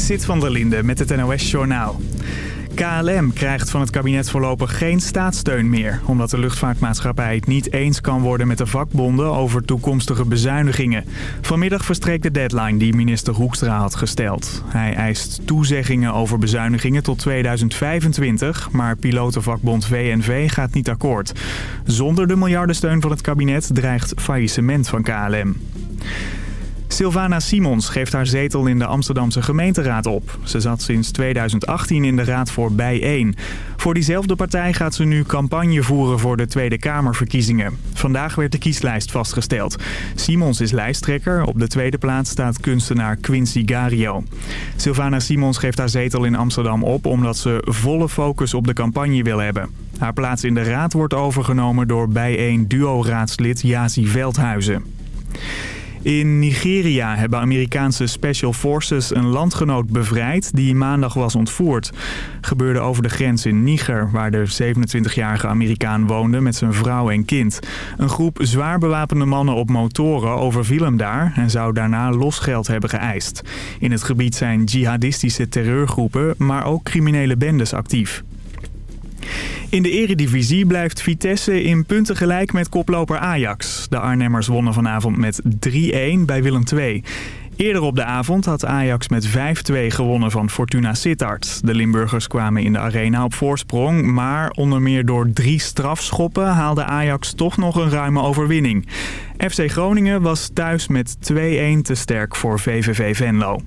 Sit van der Linde met het NOS-journaal. KLM krijgt van het kabinet voorlopig geen staatssteun meer... omdat de luchtvaartmaatschappij het niet eens kan worden met de vakbonden over toekomstige bezuinigingen. Vanmiddag verstreekt de deadline die minister Hoekstra had gesteld. Hij eist toezeggingen over bezuinigingen tot 2025, maar pilotenvakbond VNV gaat niet akkoord. Zonder de miljardensteun van het kabinet dreigt faillissement van KLM. Sylvana Simons geeft haar zetel in de Amsterdamse gemeenteraad op. Ze zat sinds 2018 in de raad voor Bijeen. Voor diezelfde partij gaat ze nu campagne voeren voor de Tweede Kamerverkiezingen. Vandaag werd de kieslijst vastgesteld. Simons is lijsttrekker. Op de tweede plaats staat kunstenaar Quincy Gario. Sylvana Simons geeft haar zetel in Amsterdam op omdat ze volle focus op de campagne wil hebben. Haar plaats in de raad wordt overgenomen door Bijeen duo-raadslid Yazi Veldhuizen. In Nigeria hebben Amerikaanse Special Forces een landgenoot bevrijd die maandag was ontvoerd. Gebeurde over de grens in Niger, waar de 27-jarige Amerikaan woonde met zijn vrouw en kind. Een groep zwaar bewapende mannen op motoren overviel hem daar en zou daarna losgeld hebben geëist. In het gebied zijn jihadistische terreurgroepen, maar ook criminele bendes actief. In de eredivisie blijft Vitesse in punten gelijk met koploper Ajax. De Arnhemmers wonnen vanavond met 3-1 bij Willem II. Eerder op de avond had Ajax met 5-2 gewonnen van Fortuna Sittard. De Limburgers kwamen in de arena op voorsprong, maar onder meer door drie strafschoppen haalde Ajax toch nog een ruime overwinning. FC Groningen was thuis met 2-1 te sterk voor VVV Venlo.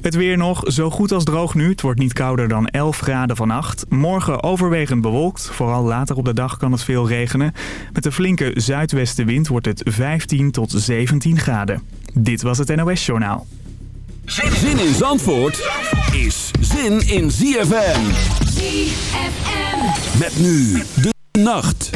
Het weer nog zo goed als droog nu. Het wordt niet kouder dan 11 graden vannacht. Morgen overwegend bewolkt. Vooral later op de dag kan het veel regenen. Met een flinke zuidwestenwind wordt het 15 tot 17 graden. Dit was het NOS Journaal. Zin in Zandvoort is zin in ZFM. ZFM. Met nu de nacht.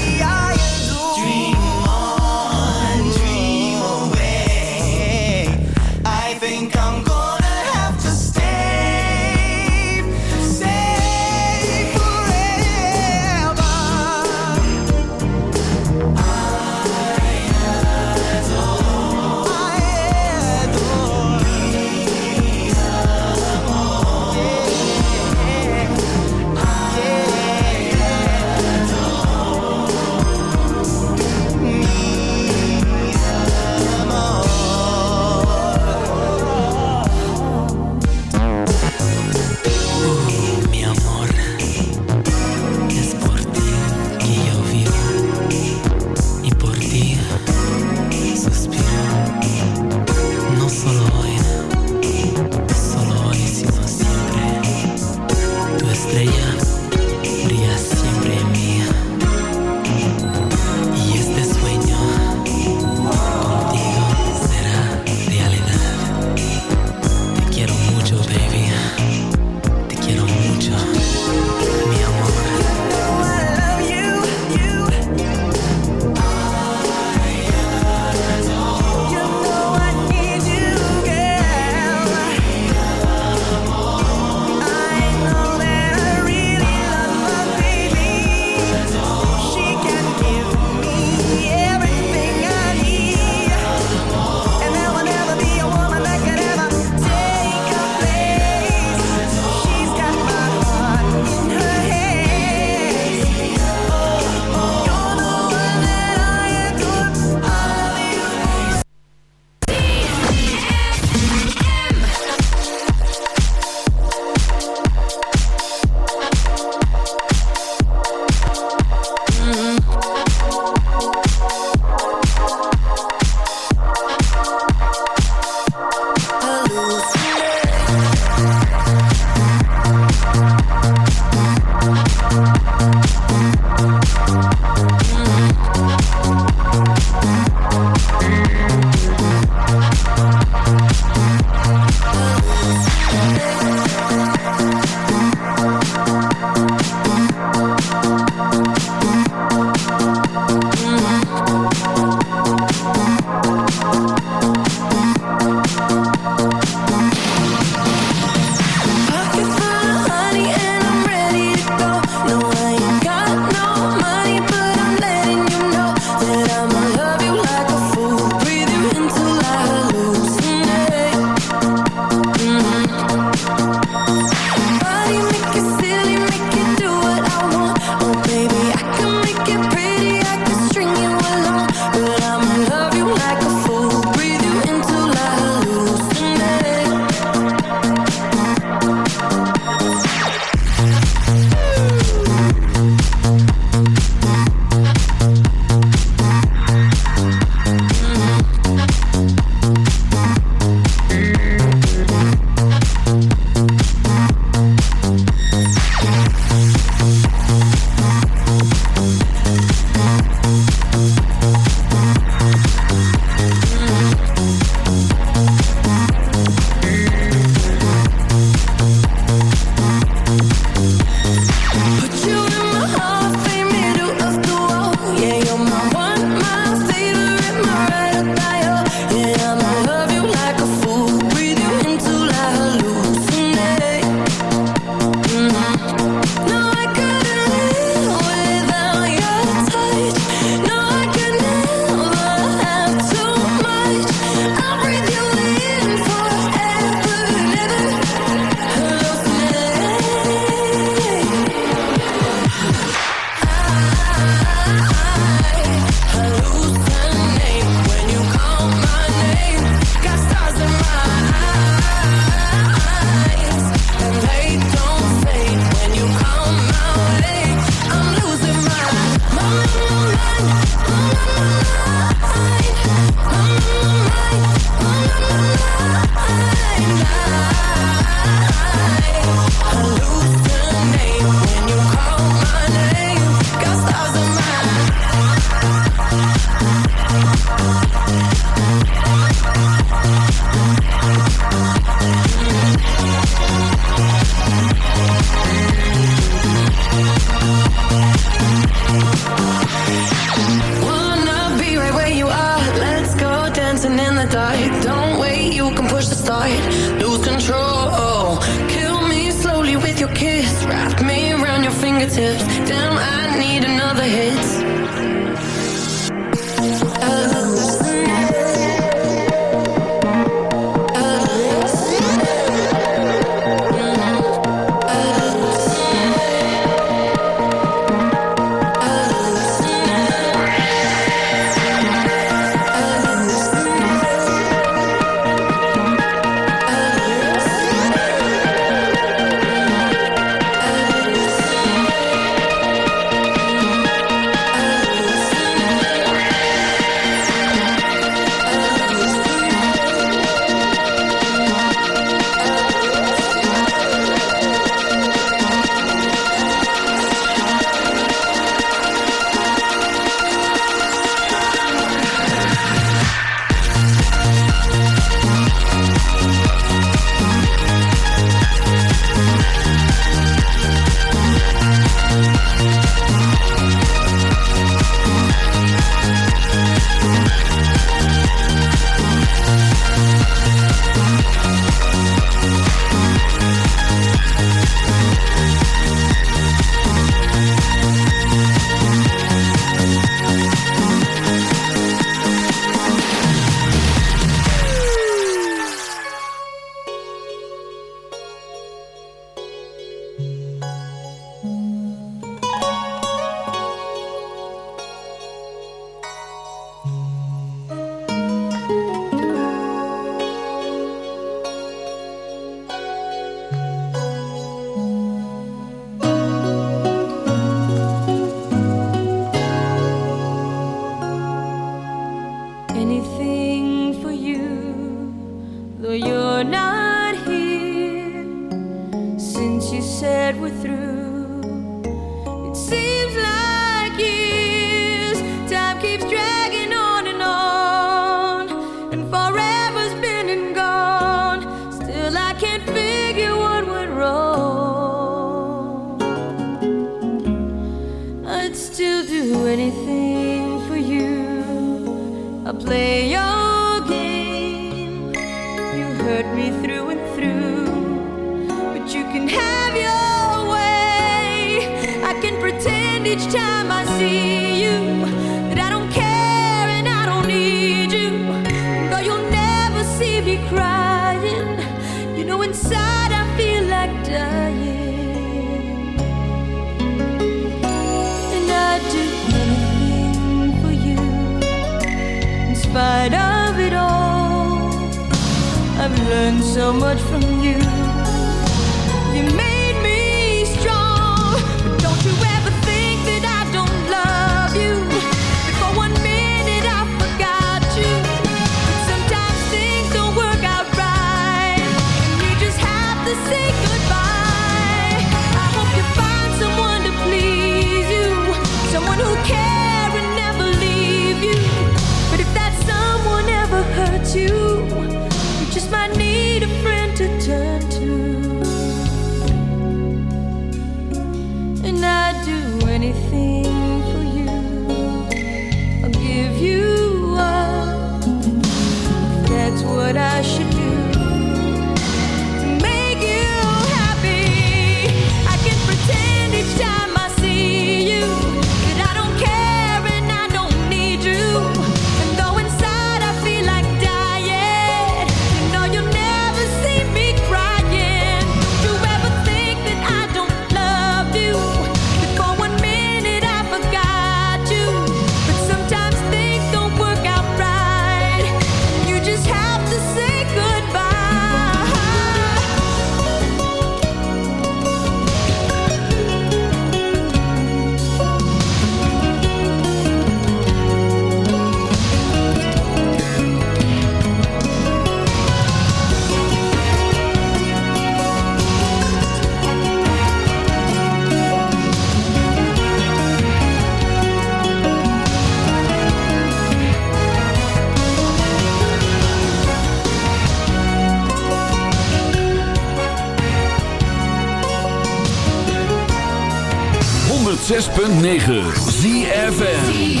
106.9 ZFM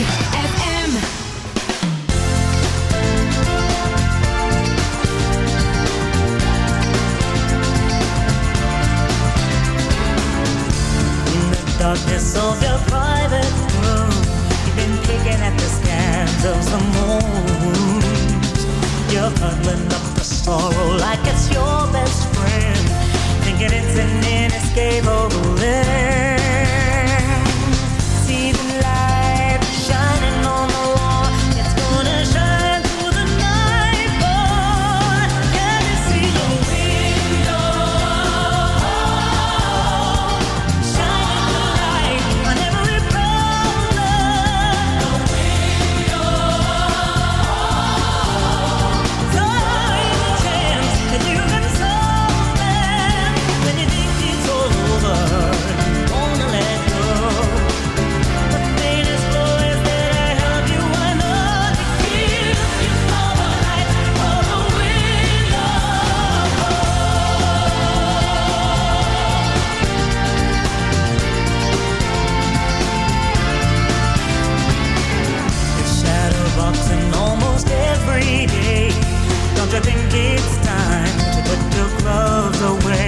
Darkness of your private room. You've been picking at the of the You're cuddling up the sorrow like it's your best friend. Thinking it's an inescapable end. I think it's time to put your gloves away.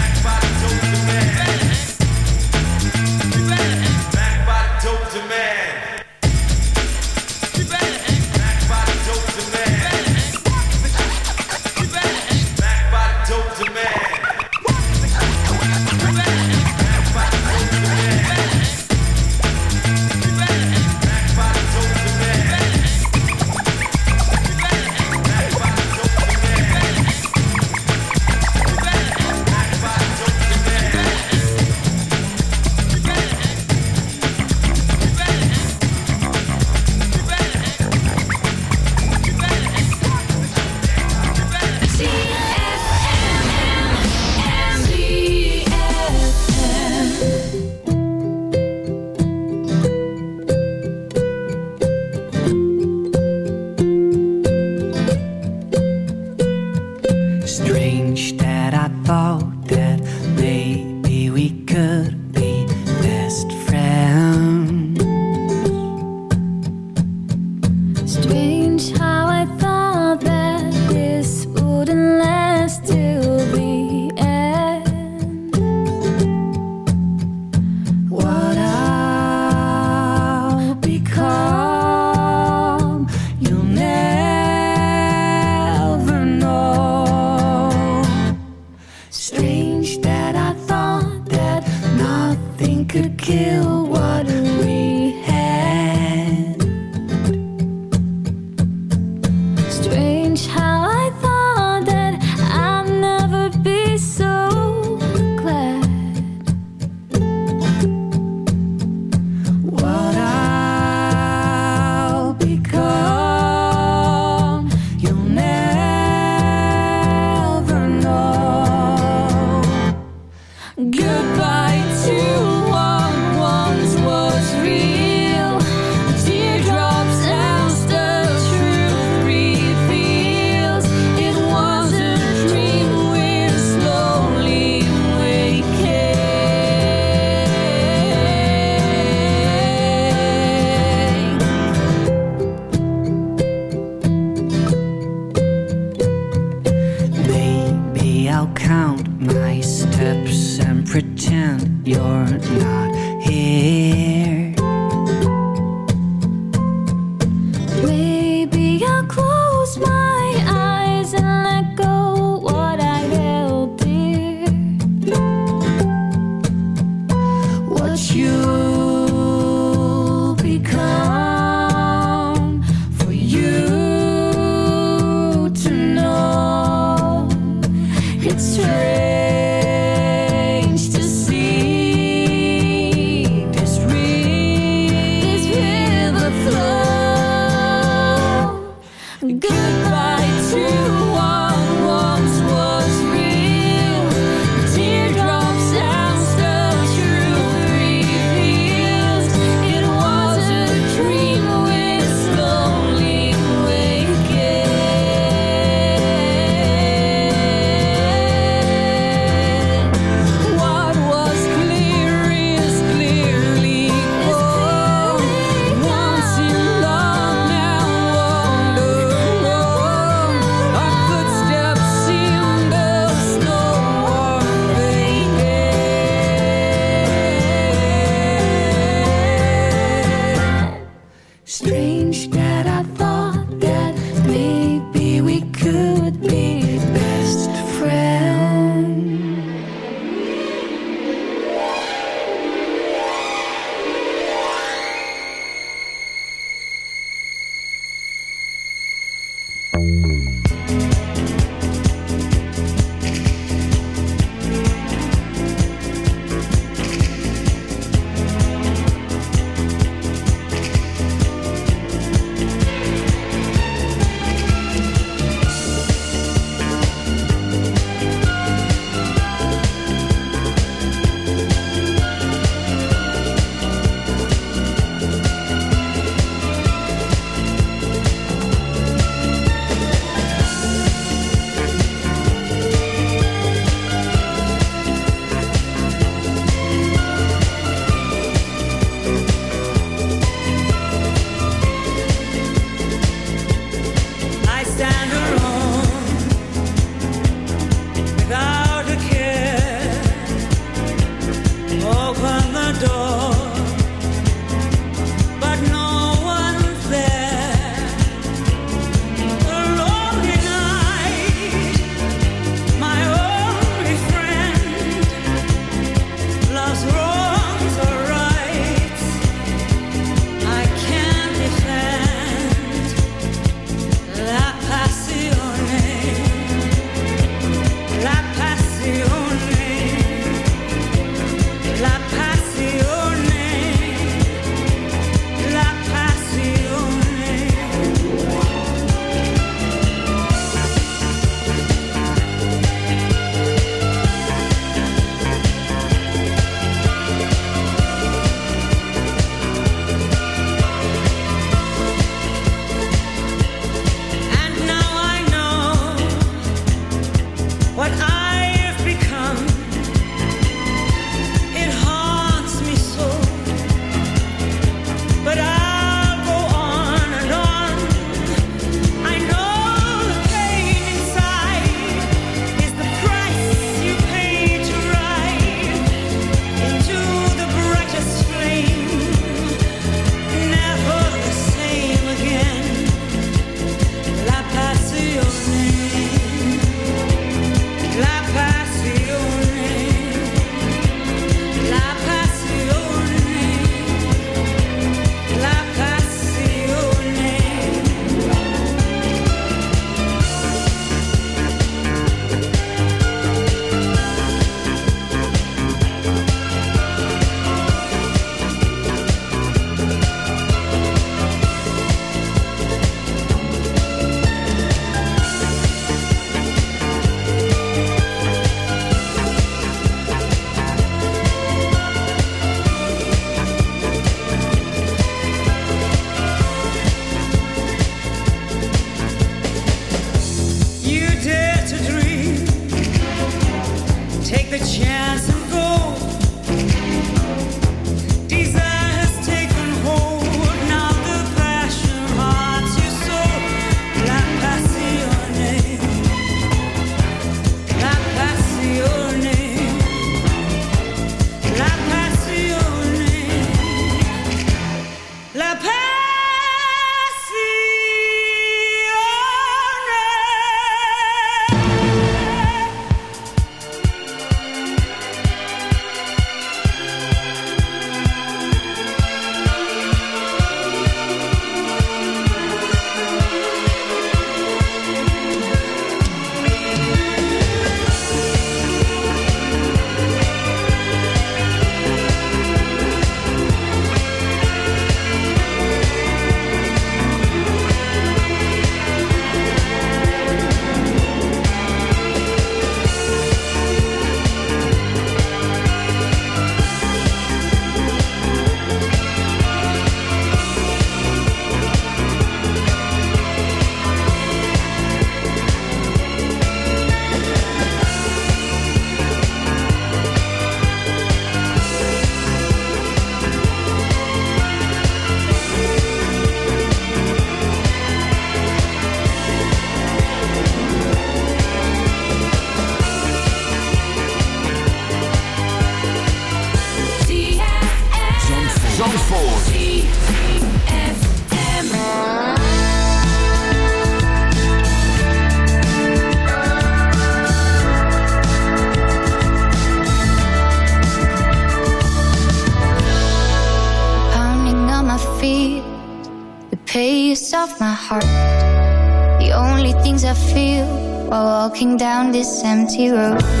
Empty.